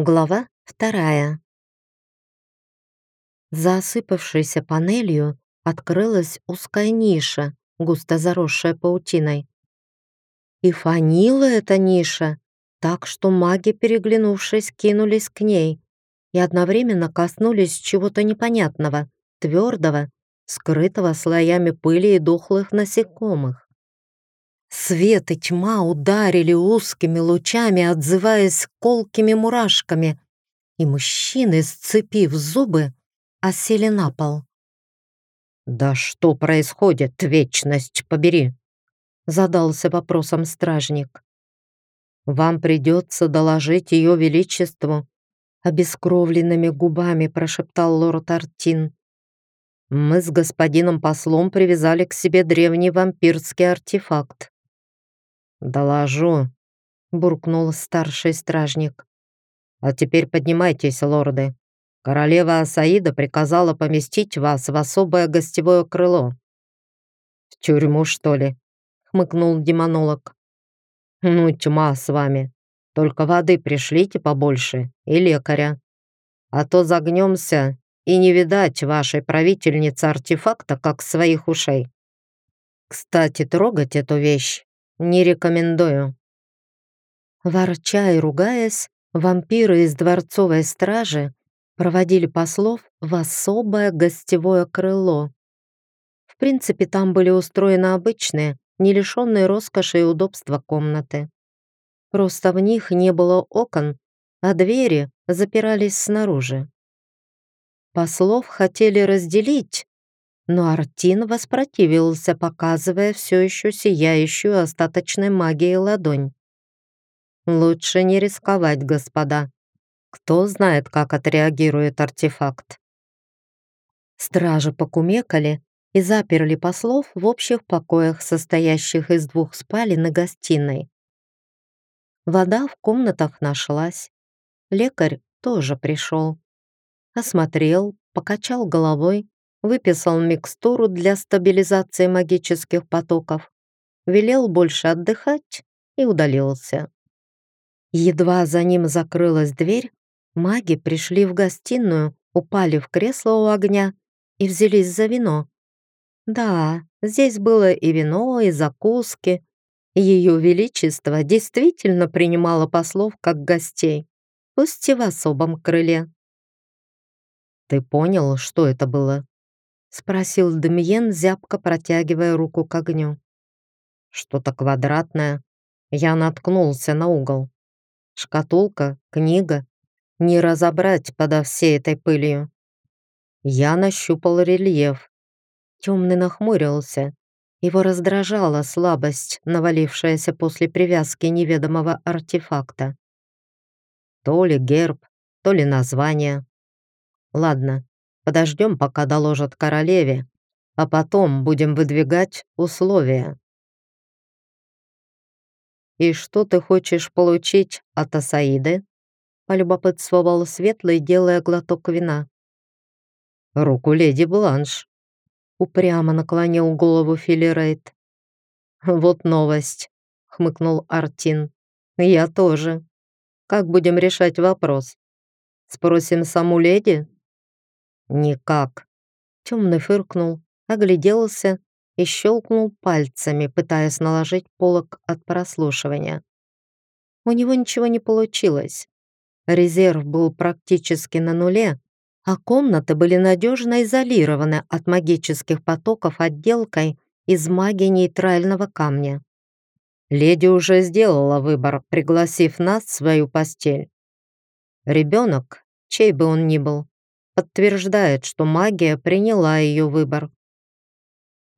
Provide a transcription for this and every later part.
Глава вторая. За осыпавшейся панелью открылась узкая ниша, густо заросшая паутиной. И фанила эта ниша, так что маги, переглянувшись, кинулись к ней и одновременно коснулись чего-то непонятного, твердого, скрытого слоями пыли и дохлых насекомых. Свет и тьма ударили узкими лучами, отзываясь колкими мурашками, и мужчины, сцепив зубы, осели на пол. «Да что происходит, вечность побери?» задался вопросом стражник. «Вам придется доложить ее величеству», обескровленными губами прошептал лорд Артин. «Мы с господином послом привязали к себе древний вампирский артефакт. «Доложу», — буркнул старший стражник. «А теперь поднимайтесь, лорды. Королева Асаида приказала поместить вас в особое гостевое крыло». «В тюрьму, что ли?» — хмыкнул демонолог. «Ну, тьма с вами. Только воды пришлите побольше и лекаря. А то загнемся и не видать вашей правительницы артефакта, как своих ушей. Кстати, трогать эту вещь не рекомендую». Ворча и ругаясь, вампиры из дворцовой стражи проводили послов в особое гостевое крыло. В принципе, там были устроены обычные, не лишенные роскоши и удобства комнаты. Просто в них не было окон, а двери запирались снаружи. Послов хотели разделить, но Артин воспротивился, показывая все еще сияющую остаточной магией ладонь. «Лучше не рисковать, господа. Кто знает, как отреагирует артефакт?» Стражи покумекали и заперли послов в общих покоях, состоящих из двух спален и гостиной. Вода в комнатах нашлась. Лекарь тоже пришел. Осмотрел, покачал головой выписал микстуру для стабилизации магических потоков, велел больше отдыхать и удалился. Едва за ним закрылась дверь, маги пришли в гостиную, упали в кресло у огня и взялись за вино. Да, здесь было и вино, и закуски. Ее Величество действительно принимало послов как гостей, пусть и в особом крыле. «Ты понял, что это было?» — спросил Демьен, зябко протягивая руку к огню. «Что-то квадратное. Я наткнулся на угол. Шкатулка, книга. Не разобрать подо всей этой пылью. Я нащупал рельеф. Темный нахмурился. Его раздражала слабость, навалившаяся после привязки неведомого артефакта. То ли герб, то ли название. Ладно, Подождем, пока доложат королеве, а потом будем выдвигать условия. «И что ты хочешь получить от Асаиды?» полюбопытствовал Светлый, делая глоток вина. «Руку леди Бланш», — упрямо наклонил голову Филирейт. «Вот новость», — хмыкнул Артин. «Я тоже. Как будем решать вопрос? Спросим саму леди?» «Никак». Темный фыркнул, огляделся и щелкнул пальцами, пытаясь наложить полок от прослушивания. У него ничего не получилось. Резерв был практически на нуле, а комнаты были надежно изолированы от магических потоков отделкой из магии нейтрального камня. Леди уже сделала выбор, пригласив нас в свою постель. Ребенок, чей бы он ни был, подтверждает, что магия приняла ее выбор.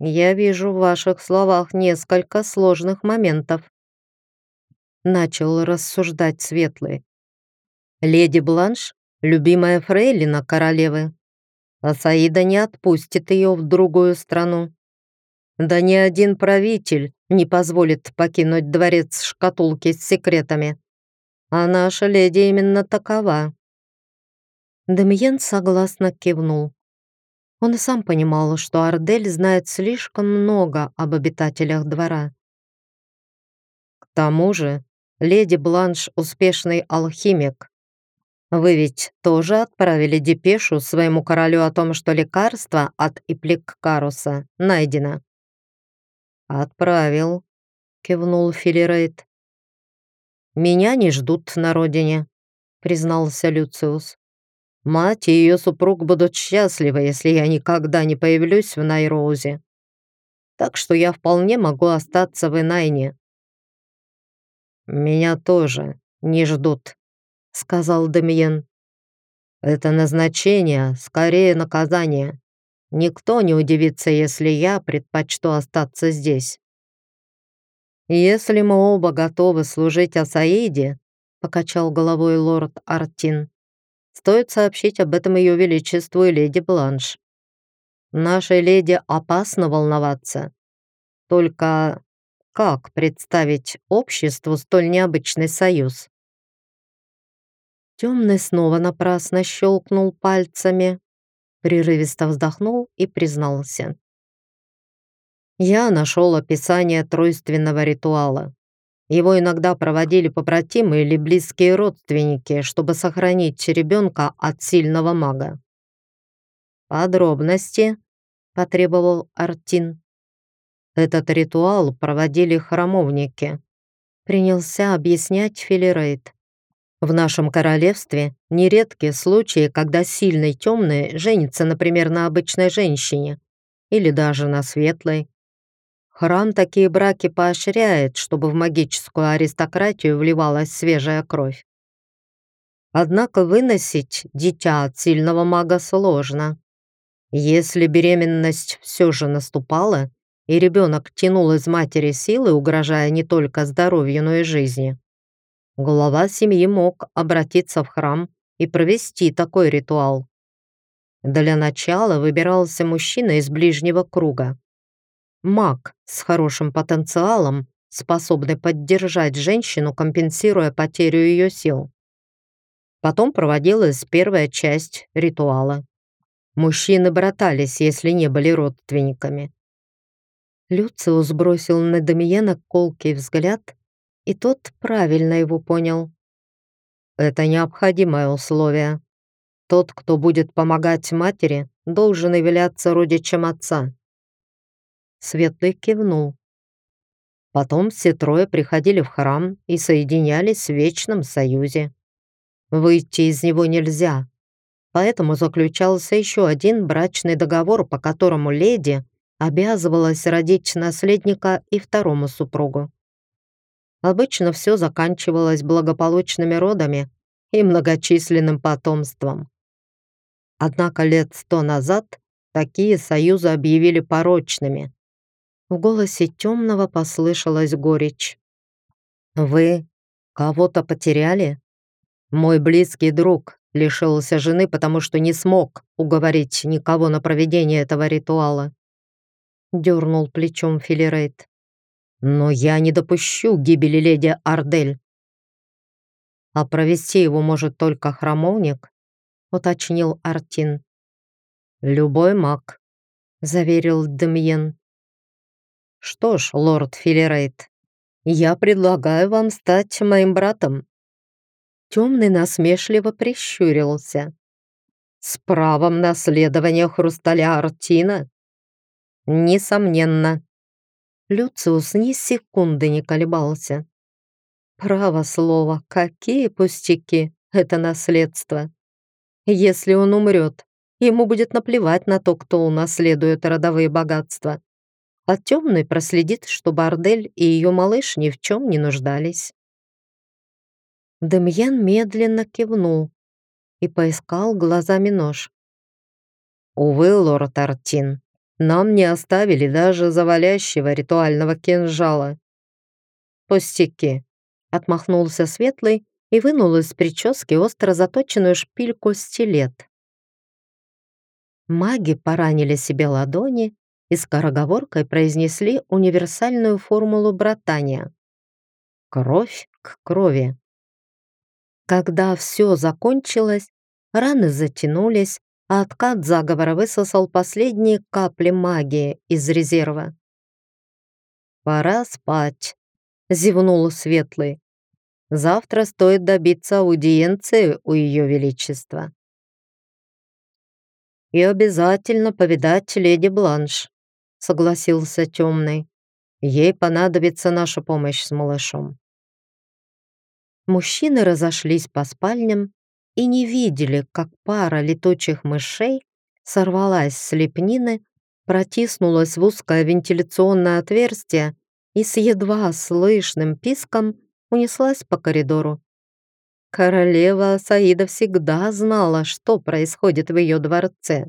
«Я вижу в ваших словах несколько сложных моментов», начал рассуждать Светлый. «Леди Бланш — любимая фрейлина королевы, а Саида не отпустит ее в другую страну. Да ни один правитель не позволит покинуть дворец шкатулки с секретами. А наша леди именно такова. Демьен согласно кивнул. Он сам понимал, что Ардель знает слишком много об обитателях двора. К тому же, леди Бланш — успешный алхимик. Вы ведь тоже отправили депешу своему королю о том, что лекарство от Ипликкаруса найдено?» «Отправил», — кивнул Филирейт. «Меня не ждут на родине», — признался Люциус. «Мать и ее супруг будут счастливы, если я никогда не появлюсь в Найроузе. Так что я вполне могу остаться в Инайне». «Меня тоже не ждут», — сказал Демьен. «Это назначение, скорее наказание. Никто не удивится, если я предпочту остаться здесь». «Если мы оба готовы служить Асаиде», — покачал головой лорд Артин, «стоит сообщить об этом ее величеству и леди Бланш. Нашей леди опасно волноваться. Только как представить обществу столь необычный союз?» Темный снова напрасно щелкнул пальцами, прерывисто вздохнул и признался. Я нашел описание тройственного ритуала. Его иногда проводили побратимы или близкие родственники, чтобы сохранить ребенка от сильного мага. «Подробности», — потребовал Артин. «Этот ритуал проводили храмовники», — принялся объяснять Филирейт. В нашем королевстве нередки случаи, когда сильный темный женится, например, на обычной женщине или даже на светлой. Храм такие браки поощряет, чтобы в магическую аристократию вливалась свежая кровь. Однако выносить дитя от сильного мага сложно. Если беременность все же наступала, и ребенок тянул из матери силы, угрожая не только здоровью, но и жизни, глава семьи мог обратиться в храм и провести такой ритуал. Для начала выбирался мужчина из ближнего круга. Маг с хорошим потенциалом, способный поддержать женщину, компенсируя потерю ее сил. Потом проводилась первая часть ритуала. Мужчины братались, если не были родственниками. Люциус бросил на Дамиена колкий взгляд и тот правильно его понял. Это необходимое условие. Тот, кто будет помогать матери, должен являться родичем отца. Светлый кивнул. Потом все трое приходили в храм и соединялись в вечном союзе. Выйти из него нельзя, поэтому заключался еще один брачный договор, по которому леди обязывалась родить наследника и второму супругу. Обычно все заканчивалось благополучными родами и многочисленным потомством. Однако лет сто назад такие союзы объявили порочными. В голосе темного послышалась горечь. «Вы кого-то потеряли? Мой близкий друг лишился жены, потому что не смог уговорить никого на проведение этого ритуала», дернул плечом Филирейт. Но я не допущу гибели леди Ардель. А провести его может только храмовник, уточнил Артин. Любой маг, заверил Демьен. Что ж, лорд Филерейт, я предлагаю вам стать моим братом. Темный насмешливо прищурился. С правом наследования хрусталя Артина? Несомненно, Люциус ни секунды не колебался. Право слово, какие пустяки, это наследство. Если он умрет, ему будет наплевать на то, кто унаследует родовые богатства. А темный проследит, чтобы Ардель и ее малыш ни в чем не нуждались. Демьян медленно кивнул и поискал глазами нож. «Увы, лорд Артин, нам не оставили даже завалящего ритуального кинжала. «Пустяки», — отмахнулся Светлый и вынул из прически остро заточенную шпильку-стилет. Маги поранили себе ладони и скороговоркой произнесли универсальную формулу братания. Кровь к крови. Когда все закончилось, раны затянулись, а откат заговора высосал последние капли магии из резерва. «Пора спать», — зевнул Светлый. Завтра стоит добиться аудиенции у Ее Величества. И обязательно повидать леди Бланш, согласился темный. Ей понадобится наша помощь с малышом. Мужчины разошлись по спальням и не видели, как пара летучих мышей сорвалась с лепнины, протиснулась в узкое вентиляционное отверстие и с едва слышным писком унеслась по коридору. Королева Саида всегда знала, что происходит в ее дворце.